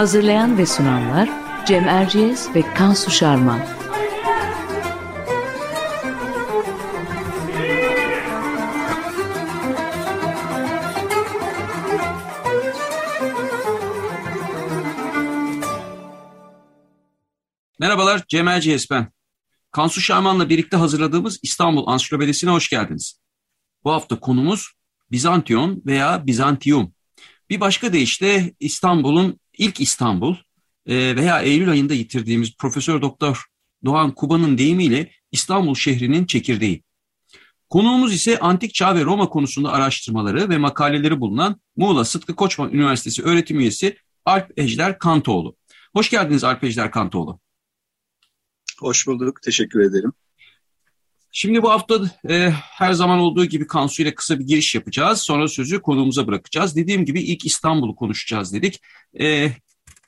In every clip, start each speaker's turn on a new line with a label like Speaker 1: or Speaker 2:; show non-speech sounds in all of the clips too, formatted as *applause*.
Speaker 1: Hazırlayan ve sunanlar Cem Erciyes ve Kansu Şarman.
Speaker 2: Merhabalar, Cem Erciyes ben. Kansu Şarman'la birlikte hazırladığımız İstanbul Ansiklopedisi'ne hoş geldiniz. Bu hafta konumuz Bizantiyon veya Bizantiyum. Bir başka deyişle İstanbul'un ilk İstanbul e, veya Eylül ayında yitirdiğimiz Profesör Doktor Doğan Kuba'nın deyimiyle İstanbul şehrinin çekirdeği. Konuğumuz ise antik çağ ve Roma konusunda araştırmaları ve makaleleri bulunan Muğla Sıtkı Koçman Üniversitesi öğretim üyesi Alp Ejder Kantoğlu. Hoş geldiniz Alp Ejder Kantoğlu.
Speaker 3: Hoş bulduk, teşekkür ederim.
Speaker 2: Şimdi bu hafta e, her zaman olduğu gibi Kansu ile kısa bir giriş yapacağız. Sonra sözü konuğumuza bırakacağız. Dediğim gibi ilk İstanbul'u konuşacağız dedik. E,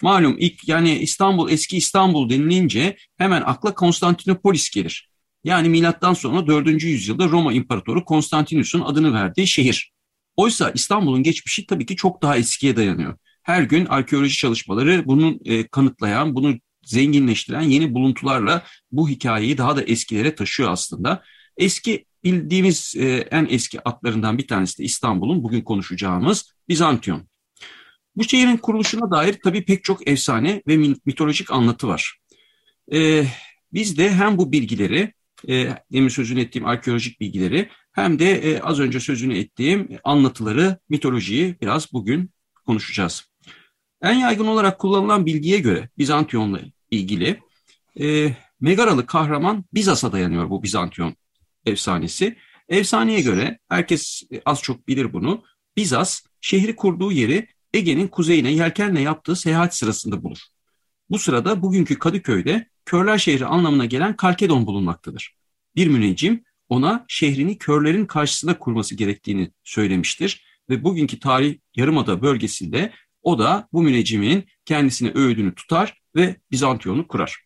Speaker 2: malum ilk yani İstanbul, eski İstanbul denilince hemen akla Konstantinopolis gelir. Yani milattan sonra 4. yüzyılda Roma İmparatoru Konstantinus'un adını verdiği şehir. Oysa İstanbul'un geçmişi tabii ki çok daha eskiye dayanıyor. Her gün arkeoloji çalışmaları bunu e, kanıtlayan, bunu zenginleştiren yeni buluntularla bu hikayeyi daha da eskilere taşıyor aslında. Eski bildiğimiz e, en eski atlarından bir tanesi de İstanbul'un bugün konuşacağımız Bizantiyon. Bu şehrin kuruluşuna dair tabii pek çok efsane ve mitolojik anlatı var. E, biz de hem bu bilgileri, e, demin sözünü ettiğim arkeolojik bilgileri hem de e, az önce sözünü ettiğim anlatıları, mitolojiyi biraz bugün konuşacağız. En yaygın olarak kullanılan bilgiye göre Bizantiyon'la ilgili e, Megaralı kahraman Bizas'a dayanıyor bu Bizantiyon efsanesi. Efsaneye göre herkes az çok bilir bunu. Bizas şehri kurduğu yeri Ege'nin kuzeyine yelkenle yaptığı seyahat sırasında bulur. Bu sırada bugünkü Kadıköy'de körler şehri anlamına gelen Kalkedon bulunmaktadır. Bir müneccim ona şehrini körlerin karşısında kurması gerektiğini söylemiştir ve bugünkü tarih Yarımada bölgesinde o da bu müneccimin kendisine öğüdünü tutar ve Bizantiyon'u kurar.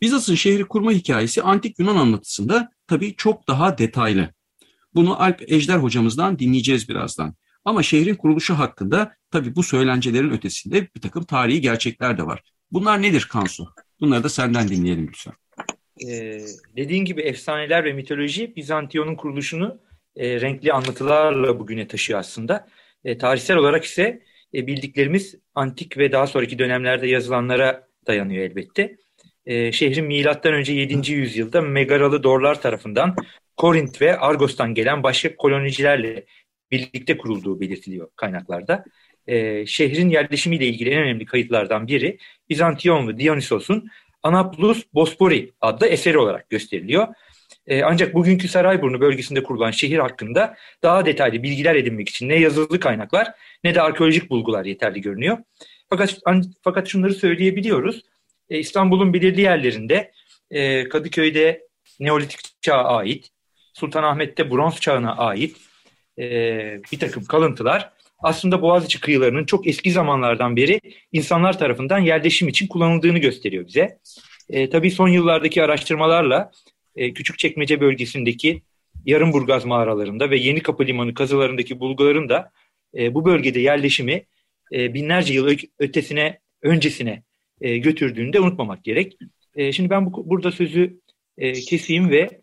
Speaker 2: Bizans'ın şehri kurma hikayesi antik Yunan anlatısında tabii çok daha detaylı. Bunu Alp Ejder hocamızdan dinleyeceğiz birazdan. Ama şehrin kuruluşu hakkında tabii bu söylencelerin ötesinde bir takım tarihi gerçekler de var. Bunlar nedir Kansu? Bunları da senden dinleyelim lütfen.
Speaker 4: Ee, dediğin gibi efsaneler ve mitoloji Bizantiyon'un kuruluşunu e, renkli anlatılarla bugüne taşıyor aslında. E, tarihsel olarak ise e, bildiklerimiz antik ve daha sonraki dönemlerde yazılanlara dayanıyor elbette. E, şehrin milattan önce 7. yüzyılda Megaralı Dorlar tarafından Korint ve Argos'tan gelen başka kolonicilerle birlikte kurulduğu belirtiliyor kaynaklarda. E, şehrin yerleşimiyle ilgili en önemli kayıtlardan biri Bizantiyonlu Dionysos'un Anaplus Bospori adlı eseri olarak gösteriliyor. E, ancak bugünkü Sarayburnu bölgesinde kurulan şehir hakkında daha detaylı bilgiler edinmek için ne yazılı kaynaklar ne de arkeolojik bulgular yeterli görünüyor. Fakat fakat şunları söyleyebiliyoruz. E, İstanbul'un belirli yerlerinde e, Kadıköy'de Neolitik çağa ait, Sultanahmet'te Bronz çağına ait bir takım kalıntılar aslında Boğaziçi kıyılarının çok eski zamanlardan beri insanlar tarafından yerleşim için kullanıldığını gösteriyor bize. E, tabii son yıllardaki araştırmalarla e, Küçükçekmece bölgesindeki Yarımburgaz mağaralarında ve Yeni Kapı Limanı kazılarındaki bulguların da e, bu bölgede yerleşimi e, binlerce yıl ötesine, öncesine e, götürdüğünü de unutmamak gerek. Şimdi ben bu, burada sözü keseyim ve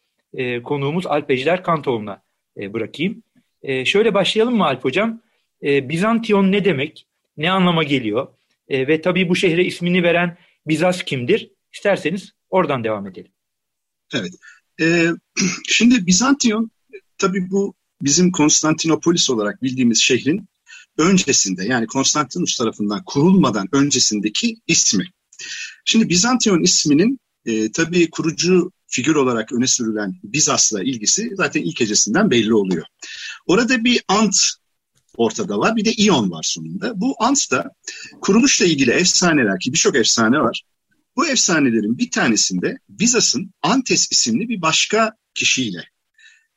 Speaker 4: konuğumuz Alp Ejder Kantoğlu'na bırakayım. Şöyle başlayalım mı Alp Hocam? E, Bizantiyon ne demek? Ne anlama geliyor? Ve tabii bu şehre ismini veren Bizas kimdir? İsterseniz oradan devam edelim.
Speaker 3: Evet. Ee, *clears throat* şimdi Bizantiyon tabii bu bizim Konstantinopolis olarak bildiğimiz şehrin öncesinde yani Konstantinus tarafından kurulmadan öncesindeki ismi. Şimdi Bizantiyon isminin e, tabii kurucu figür olarak öne sürülen Bizas'la ilgisi zaten ilk hecesinden belli oluyor. Orada bir ant ortada var. Bir de iyon var sonunda. Bu ant da kuruluşla ilgili efsaneler ki birçok efsane var. Bu efsanelerin bir tanesinde Bizas'ın Antes isimli bir başka kişiyle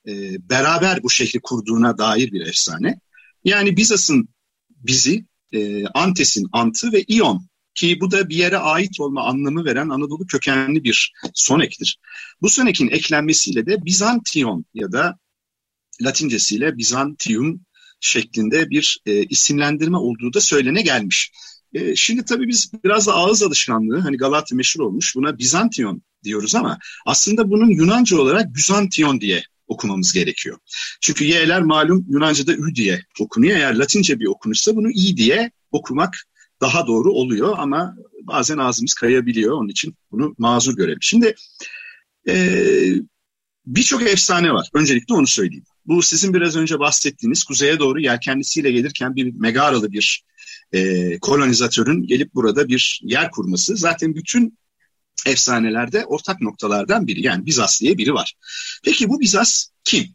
Speaker 3: e, beraber bu şehri kurduğuna dair bir efsane. Yani Bizas'ın bizi, e, Antes'in antı ve iyon ki bu da bir yere ait olma anlamı veren Anadolu kökenli bir sonektir. Bu sonekin eklenmesiyle de Bizantion ya da Latincesiyle Bizantium şeklinde bir e, isimlendirme olduğu da söylene gelmiş. E, şimdi tabii biz biraz da ağız alışkanlığı hani Galata meşhur olmuş buna Bizantion diyoruz ama aslında bunun Yunanca olarak Byzantion diye okumamız gerekiyor. Çünkü y'ler malum Yunanca'da ü diye okunuyor. Eğer Latince bir okunursa bunu i diye okumak daha doğru oluyor ama bazen ağzımız kayabiliyor. Onun için bunu mazur görelim. Şimdi e, birçok efsane var. Öncelikle onu söyleyeyim. Bu sizin biraz önce bahsettiğiniz kuzeye doğru yelkenlisiyle gelirken bir Megaralı bir e, kolonizatörün gelip burada bir yer kurması. Zaten bütün efsanelerde ortak noktalardan biri. Yani Bizas diye biri var. Peki bu Bizas kim?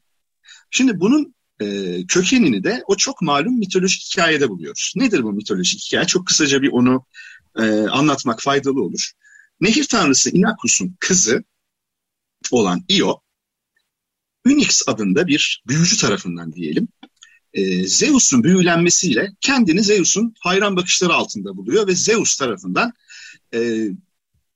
Speaker 3: Şimdi bunun e, kökenini de o çok malum mitolojik hikayede buluyoruz. Nedir bu mitolojik hikaye? Çok kısaca bir onu e, anlatmak faydalı olur. Nehir tanrısı Inakus'un kızı olan Io, Ünix adında bir büyücü tarafından diyelim, e, Zeus'un büyülenmesiyle kendini Zeus'un hayran bakışları altında buluyor ve Zeus tarafından e,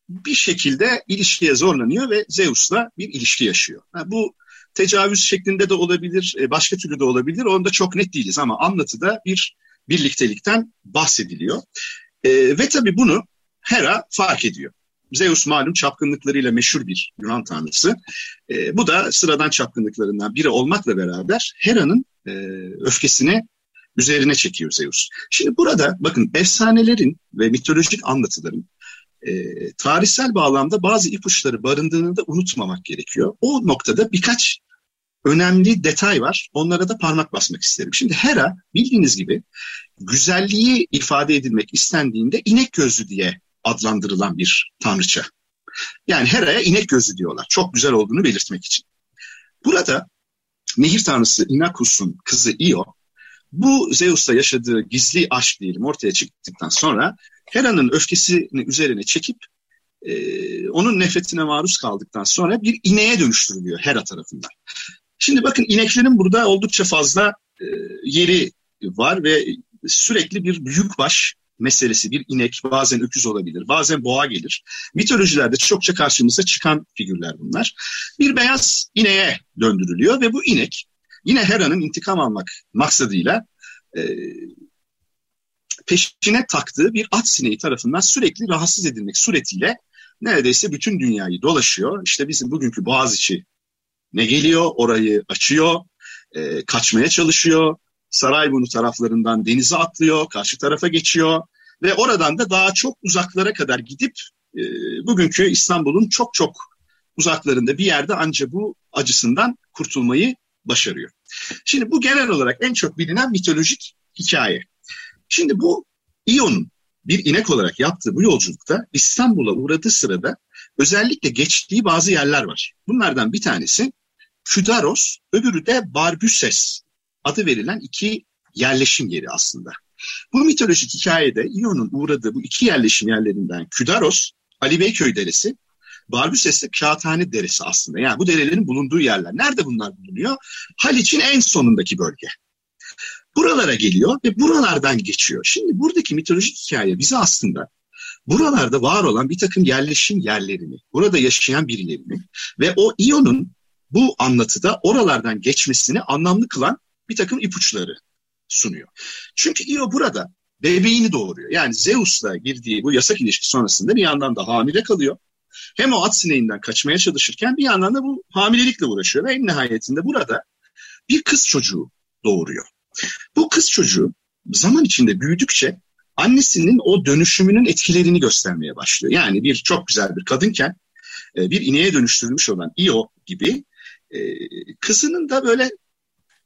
Speaker 3: bir şekilde ilişkiye zorlanıyor ve Zeus'la bir ilişki yaşıyor. Yani bu tecavüz şeklinde de olabilir, e, başka türlü de olabilir. Onda çok net değiliz ama anlatıda bir birliktelikten bahsediliyor. E, ve tabii bunu Hera fark ediyor. Zeus malum çapkınlıklarıyla meşhur bir Yunan tanrısı. E, bu da sıradan çapkınlıklarından biri olmakla beraber Hera'nın e, öfkesini üzerine çekiyor Zeus. Şimdi burada bakın efsanelerin ve mitolojik anlatıların e, tarihsel bağlamda bazı ipuçları barındığını da unutmamak gerekiyor. O noktada birkaç önemli detay var. Onlara da parmak basmak isterim. Şimdi Hera bildiğiniz gibi güzelliği ifade edilmek istendiğinde inek gözlü diye adlandırılan bir tanrıça. Yani Hera'ya inek gözlü diyorlar. Çok güzel olduğunu belirtmek için. Burada nehir tanrısı Inakus'un kızı Io bu Zeus'la yaşadığı gizli aşk diyelim ortaya çıktıktan sonra Hera'nın öfkesini üzerine çekip e, onun nefretine maruz kaldıktan sonra bir ineğe dönüştürülüyor Hera tarafından. Şimdi bakın ineklerin burada oldukça fazla e, yeri var ve sürekli bir büyükbaş meselesi bir inek bazen öküz olabilir bazen boğa gelir. Mitolojilerde çokça karşımıza çıkan figürler bunlar. Bir beyaz ineğe döndürülüyor ve bu inek yine Hera'nın intikam almak maksadıyla e, peşine taktığı bir at sineği tarafından sürekli rahatsız edilmek suretiyle neredeyse bütün dünyayı dolaşıyor. İşte bizim bugünkü Boğaziçi ne geliyor orayı açıyor, e, kaçmaya çalışıyor. Sarayburnu taraflarından denize atlıyor, karşı tarafa geçiyor ve oradan da daha çok uzaklara kadar gidip e, bugünkü İstanbul'un çok çok uzaklarında bir yerde ancak bu acısından kurtulmayı başarıyor. Şimdi bu genel olarak en çok bilinen mitolojik hikaye. Şimdi bu İO'nun bir inek olarak yaptığı bu yolculukta İstanbul'a uğradığı sırada özellikle geçtiği bazı yerler var. Bunlardan bir tanesi Küdaros, öbürü de Barbüses adı verilen iki yerleşim yeri aslında. Bu mitolojik hikayede İon'un uğradığı bu iki yerleşim yerlerinden Küdaros, Ali Beyköy Deresi, Barbüses de Kağıthane Deresi aslında. Yani bu derelerin bulunduğu yerler. Nerede bunlar bulunuyor? Haliç'in en sonundaki bölge. Buralara geliyor ve buralardan geçiyor. Şimdi buradaki mitolojik hikaye bize aslında buralarda var olan bir takım yerleşim yerlerini, burada yaşayan birilerini ve o İyon'un bu anlatıda oralardan geçmesini anlamlı kılan bir takım ipuçları sunuyor. Çünkü Io burada bebeğini doğuruyor. Yani Zeus'la girdiği bu yasak ilişki sonrasında bir yandan da hamile kalıyor. Hem o at sineğinden kaçmaya çalışırken bir yandan da bu hamilelikle uğraşıyor ve en nihayetinde burada bir kız çocuğu doğuruyor. Bu kız çocuğu zaman içinde büyüdükçe annesinin o dönüşümünün etkilerini göstermeye başlıyor. Yani bir çok güzel bir kadınken e, bir ineğe dönüştürülmüş olan Io gibi e, kızının da böyle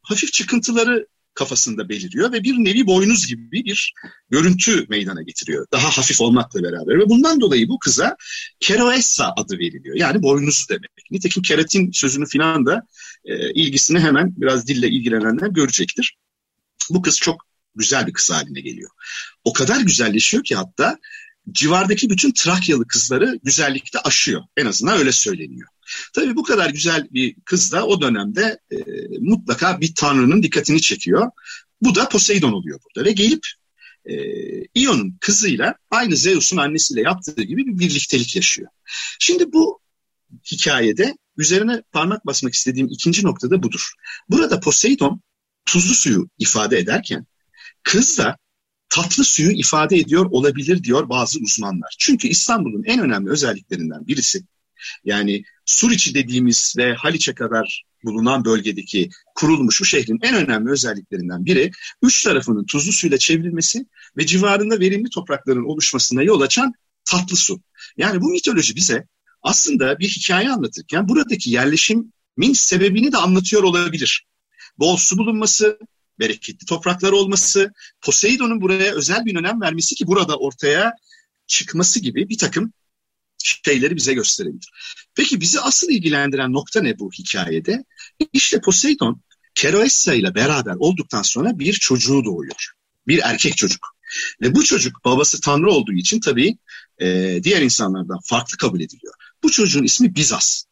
Speaker 3: hafif çıkıntıları kafasında beliriyor ve bir nevi boynuz gibi bir görüntü meydana getiriyor. Daha hafif olmakla beraber ve bundan dolayı bu kıza Keroessa adı veriliyor. Yani boynuz demek. Nitekim keratin sözünü filan da e, ilgisini hemen biraz dille ilgilenenler görecektir. Bu kız çok güzel bir kız haline geliyor. O kadar güzelleşiyor ki hatta civardaki bütün Trakyalı kızları güzellikte aşıyor. En azından öyle söyleniyor. Tabii bu kadar güzel bir kız da o dönemde e, mutlaka bir tanrının dikkatini çekiyor. Bu da Poseidon oluyor burada ve gelip e, Ion'un kızıyla aynı Zeus'un annesiyle yaptığı gibi bir birliktelik yaşıyor. Şimdi bu hikayede üzerine parmak basmak istediğim ikinci nokta da budur. Burada Poseidon tuzlu suyu ifade ederken kız da tatlı suyu ifade ediyor olabilir diyor bazı uzmanlar. Çünkü İstanbul'un en önemli özelliklerinden birisi yani Suriçi dediğimiz ve Haliç'e kadar bulunan bölgedeki kurulmuş bu şehrin en önemli özelliklerinden biri üç tarafının tuzlu suyla çevrilmesi ve civarında verimli toprakların oluşmasına yol açan tatlı su. Yani bu mitoloji bize aslında bir hikaye anlatırken buradaki yerleşimin sebebini de anlatıyor olabilir. Bol su bulunması, bereketli topraklar olması, Poseidon'un buraya özel bir önem vermesi ki burada ortaya çıkması gibi bir takım şeyleri bize gösterebilir. Peki bizi asıl ilgilendiren nokta ne bu hikayede? İşte Poseidon Keroessa ile beraber olduktan sonra bir çocuğu doğuyor. Bir erkek çocuk. Ve bu çocuk babası tanrı olduğu için tabii e, diğer insanlardan farklı kabul ediliyor. Bu çocuğun ismi Bizas.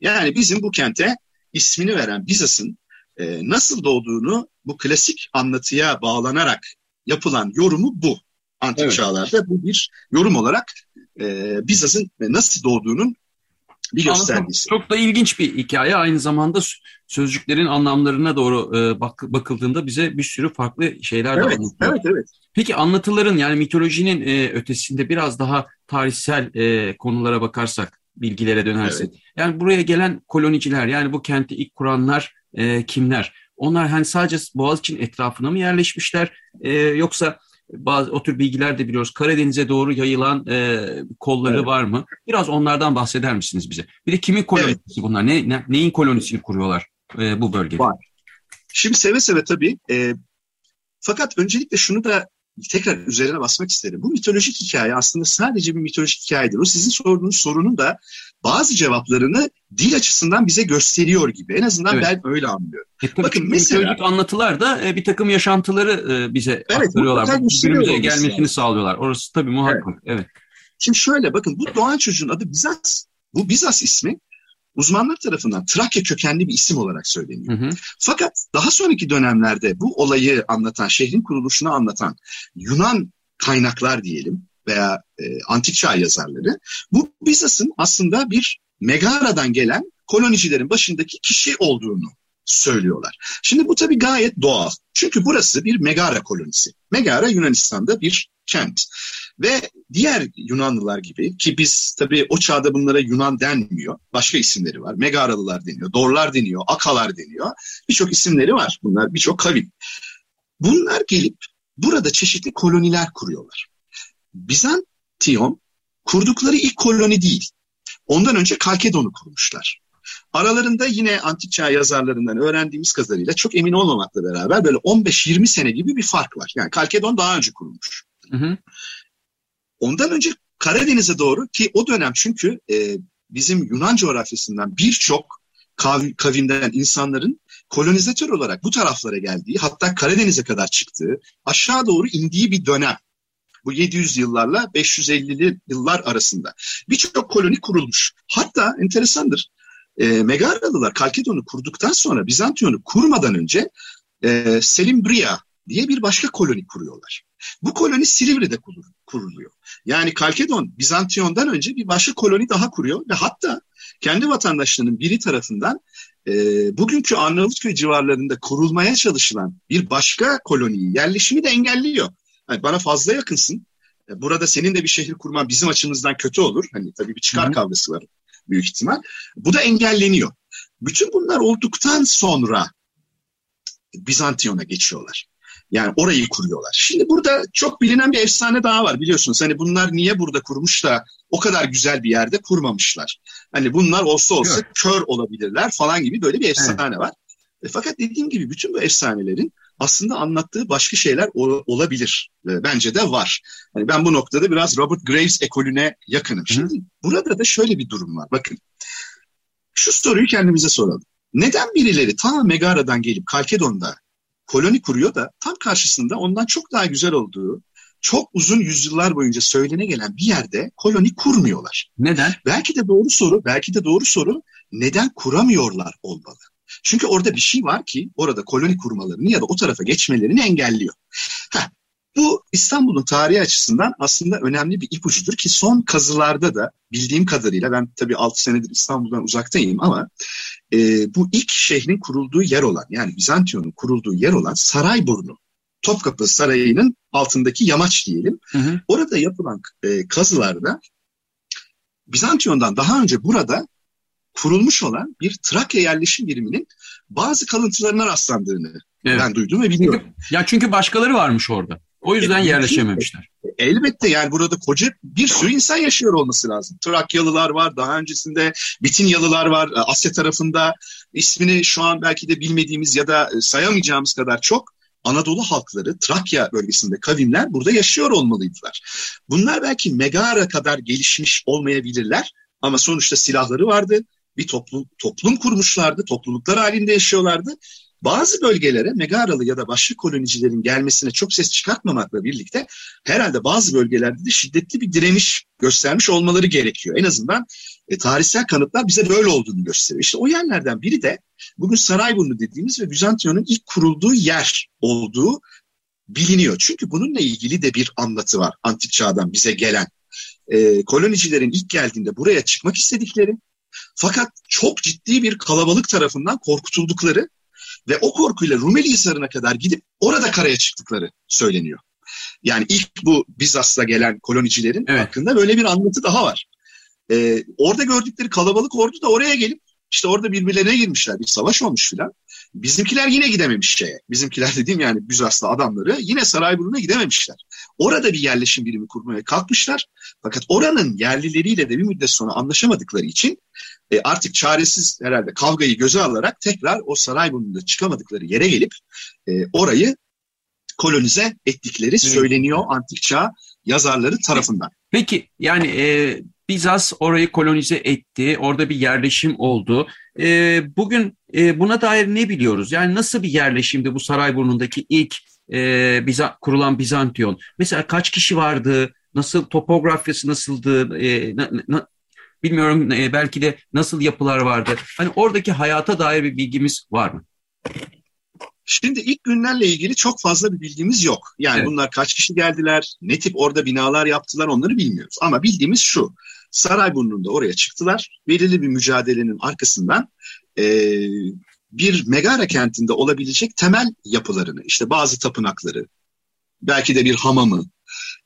Speaker 3: Yani bizim bu kente ismini veren Bizas'ın e, nasıl doğduğunu bu klasik anlatıya bağlanarak yapılan yorumu bu. Antik evet. çağlarda bu bir yorum olarak e, Bizas'ın nasıl doğduğunun bir göstergesi.
Speaker 2: Çok, çok da ilginç bir hikaye. Aynı zamanda sözcüklerin anlamlarına doğru e, bak, bakıldığında bize bir sürü farklı şeyler
Speaker 3: evet,
Speaker 2: de
Speaker 3: anlatıyor. Evet, evet.
Speaker 2: Peki anlatıların yani mitolojinin e, ötesinde biraz daha tarihsel e, konulara bakarsak, bilgilere dönersek. Evet. Yani buraya gelen koloniciler yani bu kenti ilk kuranlar e, kimler? Onlar hani sadece Boğaziçi'nin etrafına mı yerleşmişler e, yoksa bazı o tür bilgiler de biliyoruz. Karadeniz'e doğru yayılan e, kolları evet. var mı? Biraz onlardan bahseder misiniz bize? Bir de kimin kolonisi evet. bunlar? Ne, ne, neyin kolonisini kuruyorlar e, bu bölgede? Var.
Speaker 3: Şimdi seve seve tabii. E, fakat öncelikle şunu da tekrar üzerine basmak isterim. Bu mitolojik hikaye aslında sadece bir mitolojik hikayedir. O sizin sorduğunuz sorunun da bazı cevaplarını dil açısından bize gösteriyor gibi. En azından evet. ben öyle anlıyorum.
Speaker 2: E, tabii Bakın mesela mitolojik anlatılar da e, bir takım yaşantıları e, bize evet, aktarıyorlar. Günümüze gelmesini yani. sağlıyorlar. Orası tabii muhakkak. Evet. evet.
Speaker 3: Şimdi şöyle bakın bu doğan çocuğun adı Bizas. Bu Bizas ismi uzmanlar tarafından Trakya kökenli bir isim olarak söyleniyor. Hı hı. Fakat daha sonraki dönemlerde bu olayı anlatan, şehrin kuruluşunu anlatan Yunan kaynaklar diyelim veya e, antik çağ yazarları bu Bizas'ın aslında bir Megara'dan gelen kolonicilerin başındaki kişi olduğunu söylüyorlar. Şimdi bu tabii gayet doğal. Çünkü burası bir Megara kolonisi. Megara Yunanistan'da bir kent. Ve diğer Yunanlılar gibi ki biz tabii o çağda bunlara Yunan denmiyor. Başka isimleri var. Megaralılar deniyor, Dorlar deniyor, Akalar deniyor. Birçok isimleri var. Bunlar birçok kavim. Bunlar gelip burada çeşitli koloniler kuruyorlar. Bizantiyon kurdukları ilk koloni değil. Ondan önce Kalkedon'u kurmuşlar. Aralarında yine antik çağ yazarlarından öğrendiğimiz kadarıyla çok emin olmamakla beraber böyle 15-20 sene gibi bir fark var. Yani Kalkedon daha önce kurulmuş. Hı hı. Ondan önce Karadeniz'e doğru ki o dönem çünkü e, bizim Yunan coğrafyasından birçok kav, kavimden insanların kolonizatör olarak bu taraflara geldiği hatta Karadeniz'e kadar çıktığı aşağı doğru indiği bir dönem. Bu 700 yıllarla 550'li yıllar arasında. Birçok koloni kurulmuş. Hatta enteresandır. E, Megaralılar Kalkedon'u kurduktan sonra Bizantiyon'u kurmadan önce e, Selimbria diye bir başka koloni kuruyorlar. Bu koloni Silivri'de kuruluyor. Yani Kalkedon Bizantiyon'dan önce bir başka koloni daha kuruyor ve hatta kendi vatandaşlarının biri tarafından e, bugünkü Arnavutköy civarlarında kurulmaya çalışılan bir başka koloniyi, yerleşimi de engelliyor. Yani bana fazla yakınsın. E, burada senin de bir şehir kurman bizim açımızdan kötü olur. Hani tabii bir çıkar Hı. kavgası var büyük ihtimal. Bu da engelleniyor. Bütün bunlar olduktan sonra Bizantiyon'a geçiyorlar. Yani orayı kuruyorlar. Şimdi burada çok bilinen bir efsane daha var biliyorsunuz. Hani bunlar niye burada kurmuş da o kadar güzel bir yerde kurmamışlar. Hani bunlar olsa olsa kör, kör olabilirler falan gibi böyle bir efsane evet. var. E, fakat dediğim gibi bütün bu efsanelerin aslında anlattığı başka şeyler olabilir. E, bence de var. Hani ben bu noktada biraz Robert Graves ekolüne yakınım. Şimdi Hı. burada da şöyle bir durum var. Bakın şu soruyu kendimize soralım. Neden birileri ta Megara'dan gelip Kalkedon'da koloni kuruyor da tam karşısında ondan çok daha güzel olduğu, çok uzun yüzyıllar boyunca söylene gelen bir yerde koloni kurmuyorlar.
Speaker 2: Neden?
Speaker 3: Belki de doğru soru, belki de doğru soru neden kuramıyorlar olmalı. Çünkü orada bir şey var ki orada koloni kurmalarını ya da o tarafa geçmelerini engelliyor. Heh, bu İstanbul'un tarihi açısından aslında önemli bir ipucudur ki son kazılarda da bildiğim kadarıyla ben tabii 6 senedir İstanbul'dan uzaktayım ama e, bu ilk şehrin kurulduğu yer olan yani Bizantiyon'un kurulduğu yer olan Sarayburnu Topkapı Sarayı'nın altındaki yamaç diyelim. Hı hı. Orada yapılan e, kazılarda Bizantiyon'dan daha önce burada kurulmuş olan bir Trakya yerleşim biriminin bazı kalıntılarına rastlandığını evet. ben duydum ve biliyorum.
Speaker 2: Çünkü, ya çünkü başkaları varmış orada. O yüzden e, yerleşememişler.
Speaker 3: Elbette yani burada koca bir sürü insan yaşıyor olması lazım. Trakyalılar var, daha öncesinde Bitinyalılar var, e, Asya tarafında ismini şu an belki de bilmediğimiz ya da e, sayamayacağımız kadar çok Anadolu halkları, Trakya bölgesinde kavimler burada yaşıyor olmalıydılar. Bunlar belki Megara kadar gelişmiş olmayabilirler ama sonuçta silahları vardı, bir toplum, toplum kurmuşlardı, topluluklar halinde yaşıyorlardı bazı bölgelere Megaralı ya da başka kolonicilerin gelmesine çok ses çıkartmamakla birlikte herhalde bazı bölgelerde de şiddetli bir direniş göstermiş olmaları gerekiyor. En azından e, tarihsel kanıtlar bize böyle olduğunu gösteriyor. İşte o yerlerden biri de bugün Sarayburnu dediğimiz ve Bizantiyon'un ilk kurulduğu yer olduğu biliniyor. Çünkü bununla ilgili de bir anlatı var antik çağdan bize gelen. E, kolonicilerin ilk geldiğinde buraya çıkmak istedikleri fakat çok ciddi bir kalabalık tarafından korkutuldukları ve o korkuyla Rumeli Hisarı'na kadar gidip orada karaya çıktıkları söyleniyor. Yani ilk bu Bizans'ta gelen kolonicilerin evet. hakkında böyle bir anlatı daha var. Ee, orada gördükleri kalabalık ordu da oraya gelip işte orada birbirlerine girmişler. Bir savaş olmuş filan. Bizimkiler yine gidememiş şeye. Bizimkiler dediğim yani Bizanslı adamları yine Sarayburnu'na gidememişler. Orada bir yerleşim birimi kurmaya kalkmışlar. Fakat oranın yerlileriyle de bir müddet sonra anlaşamadıkları için e, artık çaresiz herhalde kavgayı göze alarak tekrar o Sarayburnu'nda çıkamadıkları yere gelip e, orayı kolonize ettikleri söyleniyor antik çağ yazarları tarafından.
Speaker 2: Peki yani e, Bizans orayı kolonize etti, orada bir yerleşim oldu. E, bugün e, buna dair ne biliyoruz? Yani nasıl bir yerleşimdi bu Sarayburnu'ndaki ilk e, Biza, kurulan Bizantiyon? Mesela kaç kişi vardı? Nasıl topografyası nasıldı? E, na, na, bilmiyorum e, belki de nasıl yapılar vardı? Hani oradaki hayata dair bir bilgimiz var mı?
Speaker 3: Şimdi ilk günlerle ilgili çok fazla bir bilgimiz yok. Yani evet. bunlar kaç kişi geldiler, ne tip orada binalar yaptılar onları bilmiyoruz. Ama bildiğimiz şu, Sarayburnu'nda oraya çıktılar. Belirli bir mücadelenin arkasından e, bir Megara kentinde olabilecek temel yapılarını, işte bazı tapınakları, belki de bir hamamı,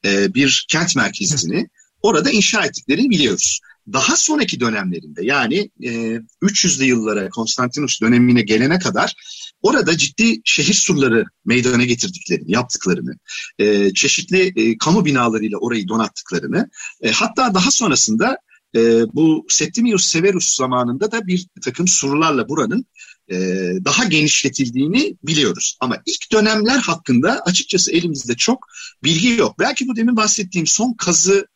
Speaker 3: e, bir kent merkezini orada inşa ettiklerini biliyoruz. Daha sonraki dönemlerinde yani e, 300'lü yıllara Konstantinus dönemine gelene kadar orada ciddi şehir surları meydana getirdiklerini, yaptıklarını, e, çeşitli e, kamu binalarıyla orayı donattıklarını, e, hatta daha sonrasında e, bu Septimius Severus zamanında da bir takım surlarla buranın e, daha genişletildiğini biliyoruz. Ama ilk dönemler hakkında açıkçası elimizde çok bilgi yok. Belki bu demin bahsettiğim son kazı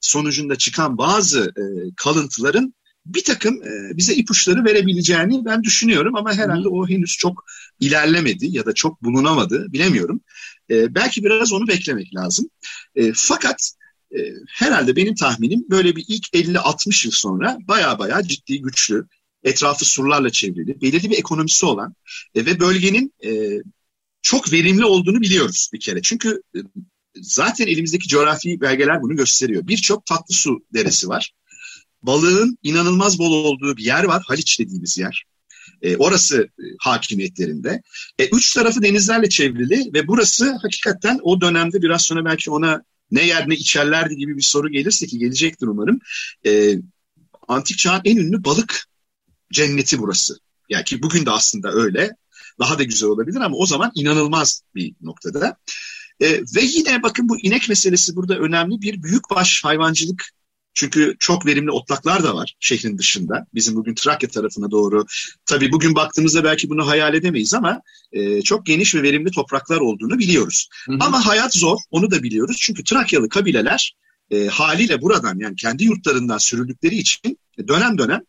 Speaker 3: sonucunda çıkan bazı e, kalıntıların bir takım e, bize ipuçları verebileceğini ben düşünüyorum ama herhalde o henüz çok ilerlemedi ya da çok bulunamadı bilemiyorum. E, belki biraz onu beklemek lazım. E, fakat e, herhalde benim tahminim böyle bir ilk 50-60 yıl sonra baya baya ciddi güçlü, etrafı surlarla çevrili, belirli bir ekonomisi olan e, ve bölgenin e, çok verimli olduğunu biliyoruz bir kere. Çünkü e, zaten elimizdeki coğrafi belgeler bunu gösteriyor. Birçok tatlı su deresi var. Balığın inanılmaz bol olduğu bir yer var. Haliç dediğimiz yer. E, orası e, hakimiyetlerinde. E, üç tarafı denizlerle çevrili ve burası hakikaten o dönemde biraz sonra belki ona ne yer ne içerlerdi gibi bir soru gelirse ki gelecektir umarım. E, antik çağın en ünlü balık cenneti burası. Yani ki bugün de aslında öyle. Daha da güzel olabilir ama o zaman inanılmaz bir noktada. E, ve yine bakın bu inek meselesi burada önemli bir büyükbaş hayvancılık çünkü çok verimli otlaklar da var şehrin dışında. Bizim bugün Trakya tarafına doğru. Tabii bugün baktığımızda belki bunu hayal edemeyiz ama e, çok geniş ve verimli topraklar olduğunu biliyoruz. Hı hı. Ama hayat zor, onu da biliyoruz. Çünkü Trakyalı kabileler e, haliyle buradan yani kendi yurtlarından sürüldükleri için dönem dönem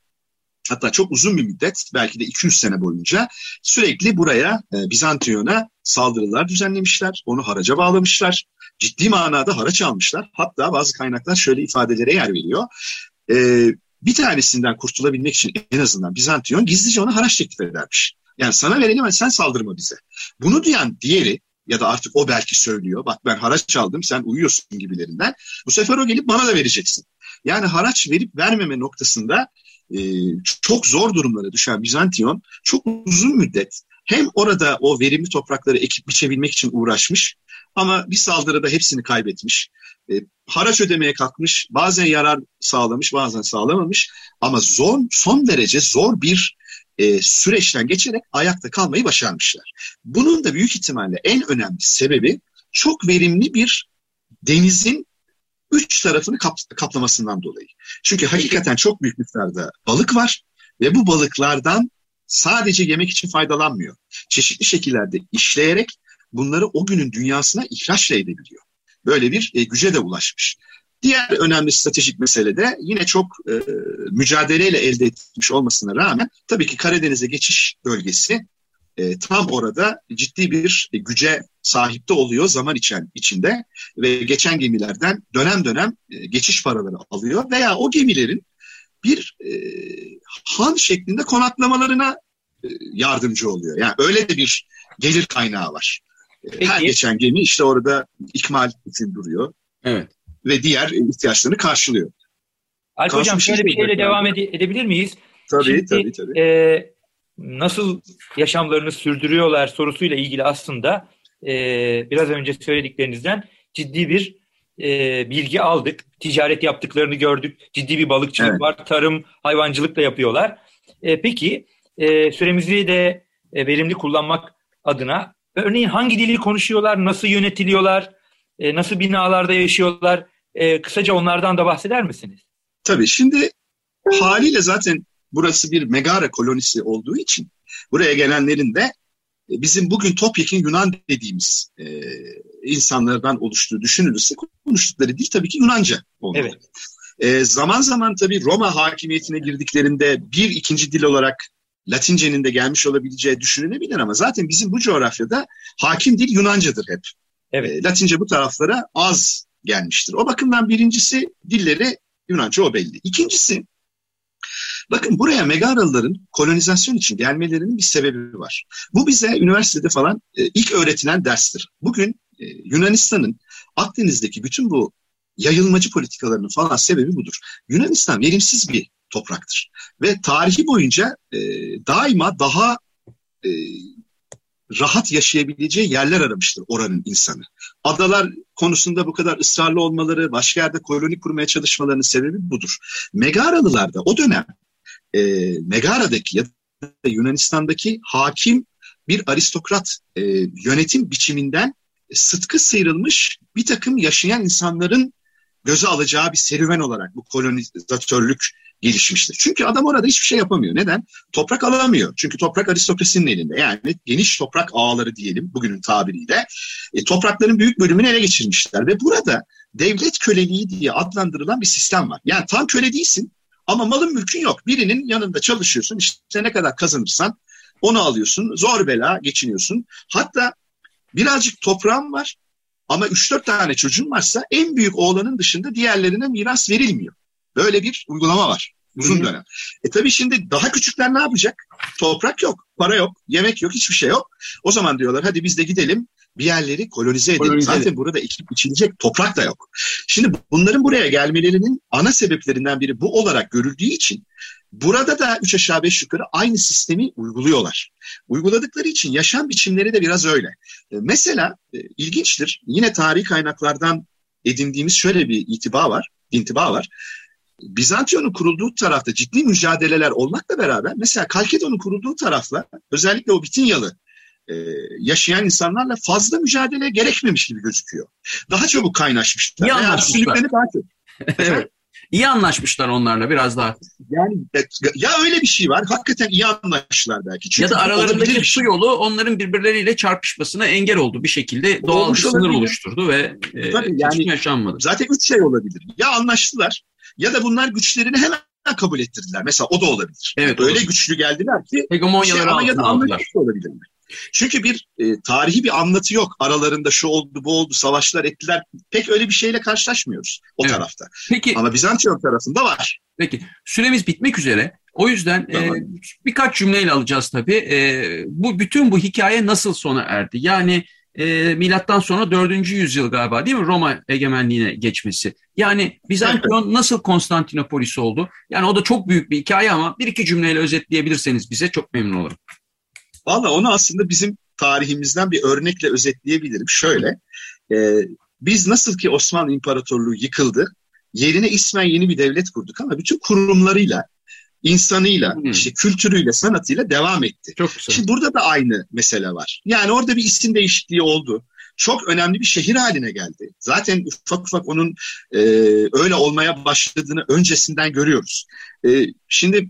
Speaker 3: hatta çok uzun bir müddet belki de 200 sene boyunca sürekli buraya e, Bizantiyon'a saldırılar düzenlemişler. Onu haraca bağlamışlar. Ciddi manada haraç almışlar. Hatta bazı kaynaklar şöyle ifadelere yer veriyor. E, bir tanesinden kurtulabilmek için en azından Bizantiyon gizlice ona haraç teklif edermiş. Yani sana verelim ama sen saldırma bize. Bunu duyan diğeri ya da artık o belki söylüyor. Bak ben haraç aldım sen uyuyorsun gibilerinden. Bu sefer o gelip bana da vereceksin. Yani haraç verip vermeme noktasında e, çok zor durumlara düşen Bizantiyon çok uzun müddet hem orada o verimli toprakları ekip biçebilmek için uğraşmış ama bir saldırıda hepsini kaybetmiş. E, haraç ödemeye kalkmış, bazen yarar sağlamış, bazen sağlamamış ama zor, son derece zor bir e, süreçten geçerek ayakta kalmayı başarmışlar. Bunun da büyük ihtimalle en önemli sebebi çok verimli bir denizin üç tarafını kap, kaplamasından dolayı. Çünkü hakikaten çok büyük miktarda balık var ve bu balıklardan sadece yemek için faydalanmıyor. Çeşitli şekillerde işleyerek bunları o günün dünyasına ihraçla edebiliyor. Böyle bir e, güce de ulaşmış. Diğer önemli stratejik mesele de yine çok e, mücadeleyle elde etmiş olmasına rağmen tabii ki Karadeniz'e geçiş bölgesi e, tam orada ciddi bir güce sahipte oluyor zaman içen içinde ve geçen gemilerden dönem dönem e, geçiş paraları alıyor veya o gemilerin bir e, han şeklinde konaklamalarına e, yardımcı oluyor. Yani öyle de bir gelir kaynağı var. E, Peki. Her geçen gemi işte orada ikmal için duruyor.
Speaker 2: Evet.
Speaker 3: Ve diğer ihtiyaçlarını karşılıyor.
Speaker 4: Alp Hocam şöyle bir şeyle devam ede- edebilir miyiz?
Speaker 3: Tabii Şimdi, tabii tabii.
Speaker 4: E, nasıl yaşamlarını sürdürüyorlar sorusuyla ilgili aslında e, biraz önce söylediklerinizden ciddi bir e, bilgi aldık. Ticaret yaptıklarını gördük. Ciddi bir balıkçılık evet. var. Tarım, hayvancılıkla yapıyorlar. E, peki e, süremizi de e, verimli kullanmak adına örneğin hangi dili konuşuyorlar, nasıl yönetiliyorlar, e, nasıl binalarda yaşıyorlar? E, kısaca onlardan da bahseder misiniz?
Speaker 3: Tabii. Şimdi haliyle zaten burası bir Megara kolonisi olduğu için buraya gelenlerin de e, bizim bugün topyekun Yunan dediğimiz e, insanlardan oluştuğu düşünülürse konuştukları dil tabii ki Yunanca olmalı. Evet. E, zaman zaman tabii Roma hakimiyetine girdiklerinde bir ikinci dil olarak Latince'nin de gelmiş olabileceği düşünülebilir ama zaten bizim bu coğrafyada hakim dil Yunancadır hep. Evet. E, Latince bu taraflara az gelmiştir. O bakımdan birincisi dilleri Yunanca o belli. İkincisi Bakın buraya Megaralıların kolonizasyon için gelmelerinin bir sebebi var. Bu bize üniversitede falan e, ilk öğretilen derstir. Bugün e, Yunanistan'ın Akdeniz'deki bütün bu yayılmacı politikalarının falan sebebi budur. Yunanistan verimsiz bir topraktır. Ve tarihi boyunca e, daima daha e, rahat yaşayabileceği yerler aramıştır oranın insanı. Adalar konusunda bu kadar ısrarlı olmaları, başka yerde koloni kurmaya çalışmalarının sebebi budur. Megaralılar da o dönem e, Megara'daki ya da Yunanistan'daki hakim bir aristokrat e, yönetim biçiminden sıtkı sıyrılmış bir takım yaşayan insanların göze alacağı bir serüven olarak bu kolonizatörlük gelişmiştir. Çünkü adam orada hiçbir şey yapamıyor. Neden? Toprak alamıyor. Çünkü toprak aristokrasinin elinde. Yani geniş toprak ağları diyelim bugünün tabiriyle. E, toprakların büyük bölümünü ele geçirmişler. Ve burada devlet köleliği diye adlandırılan bir sistem var. Yani tam köle değilsin ama malın mülkün yok. Birinin yanında çalışıyorsun. İşte ne kadar kazanırsan onu alıyorsun. Zor bela geçiniyorsun. Hatta birazcık toprağın var ama 3-4 tane çocuğun varsa en büyük oğlanın dışında diğerlerine miras verilmiyor. Böyle bir uygulama var uzun dönem. E tabii şimdi daha küçükler ne yapacak? Toprak yok, para yok, yemek yok, hiçbir şey yok. O zaman diyorlar hadi biz de gidelim bir yerleri kolonize edelim. Kolonize Zaten burada ekip içilecek toprak da yok. Şimdi bunların buraya gelmelerinin ana sebeplerinden biri bu olarak görüldüğü için burada da üç aşağı beş yukarı aynı sistemi uyguluyorlar. Uyguladıkları için yaşam biçimleri de biraz öyle. E, mesela e, ilginçtir yine tarihi kaynaklardan edindiğimiz şöyle bir itiba var, intiba var. Bizantiyon'un kurulduğu tarafta ciddi mücadeleler olmakla beraber mesela Kalkedon'un kurulduğu tarafla özellikle o Bitinyalı e, yaşayan insanlarla fazla mücadele gerekmemiş gibi gözüküyor. Daha çabuk kaynaşmışlar.
Speaker 2: İyi anlaşmışlar. Daha çok. *laughs* evet. İyi anlaşmışlar onlarla biraz daha.
Speaker 3: Yani e, ya öyle bir şey var. Hakikaten iyi anlaştılar belki.
Speaker 2: Çünkü ya da aralarındaki su şey. yolu onların birbirleriyle çarpışmasına engel oldu. Bir şekilde doğal Olmuş bir sınır olabilir. oluşturdu ve e, Tabii, yani, yaşanmadı.
Speaker 3: Zaten üç şey olabilir. Ya anlaştılar ya da bunlar güçlerini hemen kabul ettirdiler. Mesela o da olabilir.
Speaker 2: Evet,
Speaker 3: Öyle
Speaker 2: olabilir.
Speaker 3: güçlü geldiler ki
Speaker 2: Hegemonyaları
Speaker 3: şey, ama ya da
Speaker 2: altına aldılar.
Speaker 3: anlaşmış olabilir? Çünkü bir e, tarihi bir anlatı yok. Aralarında şu oldu, bu oldu, savaşlar ettiler. Pek öyle bir şeyle karşılaşmıyoruz o
Speaker 2: Evet.
Speaker 3: tarafta.
Speaker 2: Peki
Speaker 3: Ama Bizantiyon tarafında var.
Speaker 2: Peki süremiz bitmek üzere. O yüzden
Speaker 3: Tamam.
Speaker 2: e, birkaç cümleyle alacağız tabii. E, bu bütün bu hikaye nasıl sona erdi? Yani e, milattan sonra 4. yüzyıl galiba değil mi Roma egemenliğine geçmesi? Yani Bizantiyon nasıl Konstantinopolis oldu? Yani o da çok büyük bir hikaye ama bir iki cümleyle özetleyebilirseniz bize çok memnun olurum.
Speaker 3: Valla onu aslında bizim tarihimizden bir örnekle özetleyebilirim. Şöyle, e, biz nasıl ki Osmanlı İmparatorluğu yıkıldı, yerine ismen yeni bir devlet kurduk ama bütün kurumlarıyla, insanıyla,
Speaker 2: Hmm.
Speaker 3: işte kültürüyle, sanatıyla devam etti.
Speaker 2: Çok güzel.
Speaker 3: Şimdi burada da aynı mesele var. Yani orada bir isim değişikliği oldu. Çok önemli bir şehir haline geldi. Zaten ufak ufak onun e, öyle olmaya başladığını öncesinden görüyoruz. E, şimdi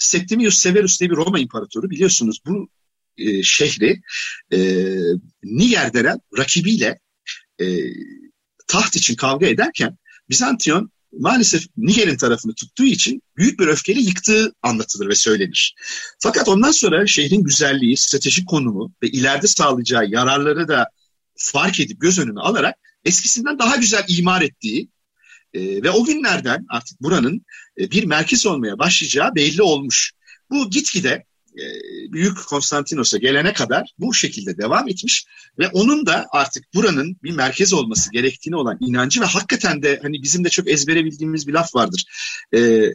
Speaker 3: Septimius Severus diye bir Roma imparatoru biliyorsunuz bu e, şehri e, Niger denen rakibiyle e, taht için kavga ederken Bizantiyon maalesef Niger'in tarafını tuttuğu için büyük bir öfkeyle yıktığı anlatılır ve söylenir. Fakat ondan sonra şehrin güzelliği, stratejik konumu ve ileride sağlayacağı yararları da fark edip göz önüne alarak eskisinden daha güzel imar ettiği e, ve o günlerden artık buranın e, bir merkez olmaya başlayacağı belli olmuş. Bu gitgide e, Büyük Konstantinos'a gelene kadar bu şekilde devam etmiş ve onun da artık buranın bir merkez olması gerektiğine olan inancı ve hakikaten de hani bizim de çok ezbere bildiğimiz bir laf vardır. E,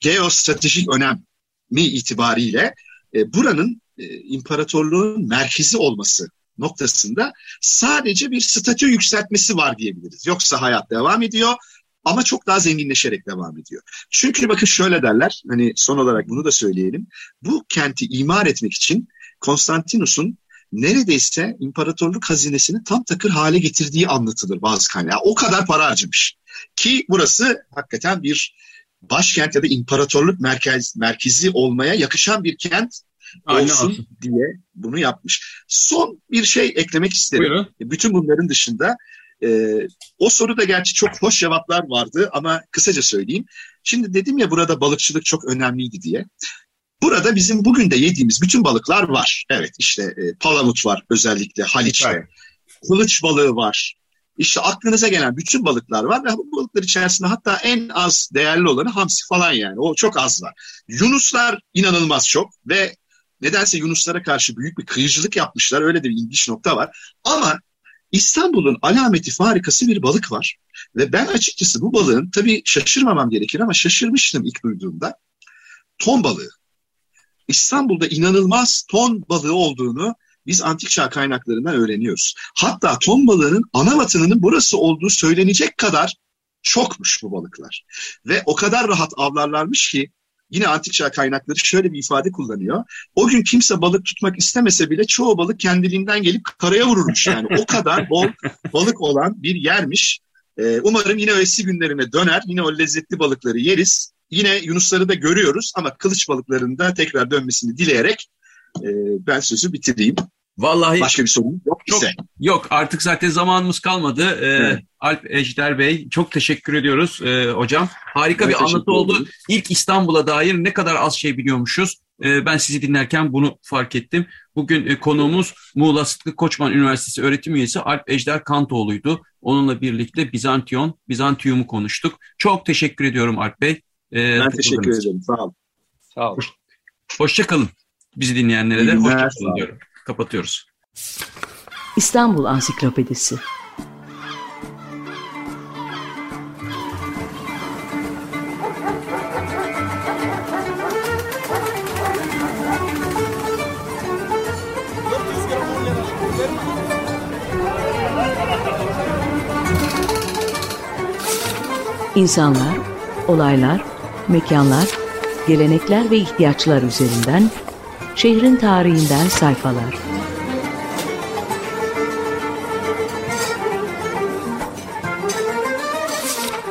Speaker 3: geostratejik önemi itibariyle e, buranın e, imparatorluğun merkezi olması noktasında sadece bir statü yükseltmesi var diyebiliriz. Yoksa hayat devam ediyor ama çok daha zenginleşerek devam ediyor. Çünkü bakın şöyle derler, hani son olarak bunu da söyleyelim. Bu kenti imar etmek için Konstantinus'un neredeyse imparatorluk hazinesini tam takır hale getirdiği anlatılır bazı kaynaklar. O kadar para harcamış. Ki burası hakikaten bir başkent ya da imparatorluk merkez, merkezi olmaya yakışan bir kent Olsun
Speaker 2: olsun.
Speaker 3: diye bunu yapmış. Son bir şey eklemek isterim.
Speaker 2: Buyurun.
Speaker 3: Bütün bunların dışında e, o soruda gerçi çok hoş cevaplar vardı ama kısaca söyleyeyim. Şimdi dedim ya burada balıkçılık çok önemliydi diye. Burada bizim bugün de yediğimiz bütün balıklar var. Evet işte e, palamut var özellikle Haliç'te.
Speaker 2: Evet.
Speaker 3: Kılıç balığı var. İşte aklınıza gelen bütün balıklar var ve bu balıklar içerisinde hatta en az değerli olanı hamsi falan yani. O çok az var. Yunuslar inanılmaz çok ve nedense Yunuslara karşı büyük bir kıyıcılık yapmışlar. Öyle de bir ilginç nokta var. Ama İstanbul'un alameti farikası bir balık var. Ve ben açıkçası bu balığın tabii şaşırmamam gerekir ama şaşırmıştım ilk duyduğumda. Ton balığı. İstanbul'da inanılmaz ton balığı olduğunu biz antik çağ kaynaklarından öğreniyoruz. Hatta ton balığının ana vatanının burası olduğu söylenecek kadar çokmuş bu balıklar. Ve o kadar rahat avlarlarmış ki yine antik çağ kaynakları şöyle bir ifade kullanıyor. O gün kimse balık tutmak istemese bile çoğu balık kendiliğinden gelip karaya vururmuş. Yani o kadar bol balık olan bir yermiş. Ee, umarım yine o eski günlerine döner. Yine o lezzetli balıkları yeriz. Yine Yunusları da görüyoruz ama kılıç balıklarında tekrar dönmesini dileyerek e, ben sözü bitireyim.
Speaker 2: Vallahi
Speaker 3: Başka bir sorun yok
Speaker 2: Çok-
Speaker 3: ise.
Speaker 2: Yok artık zaten zamanımız kalmadı. Ee,
Speaker 3: Evet.
Speaker 2: Alp Ejder Bey çok teşekkür ediyoruz e, hocam. Harika
Speaker 3: Ben
Speaker 2: bir anlatı oldu.
Speaker 3: ederim.
Speaker 2: İlk İstanbul'a dair ne kadar az şey biliyormuşuz. Ee, ben sizi dinlerken bunu fark ettim. Bugün e, konuğumuz Muğla Sıtkı Koçman Üniversitesi öğretim üyesi Alp Ejder Kantoğlu'ydu. Onunla birlikte Bizantiyon, Bizantiyum'u konuştuk. Çok teşekkür ediyorum Alp Bey. Ee,
Speaker 3: Ben teşekkür ederim. Sağ olun.
Speaker 4: Sağ olun.
Speaker 2: Hoşça kalın. Bizi dinleyenlere de hoşça
Speaker 3: sağ
Speaker 2: kalın
Speaker 3: olun.
Speaker 2: diyorum. Kapatıyoruz.
Speaker 1: İstanbul Ansiklopedisi İnsanlar, olaylar, mekanlar, gelenekler ve ihtiyaçlar üzerinden şehrin tarihinden sayfalar.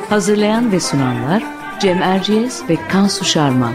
Speaker 1: Hazırlayan ve sunanlar Cem Erciyes ve Kansu Şarman.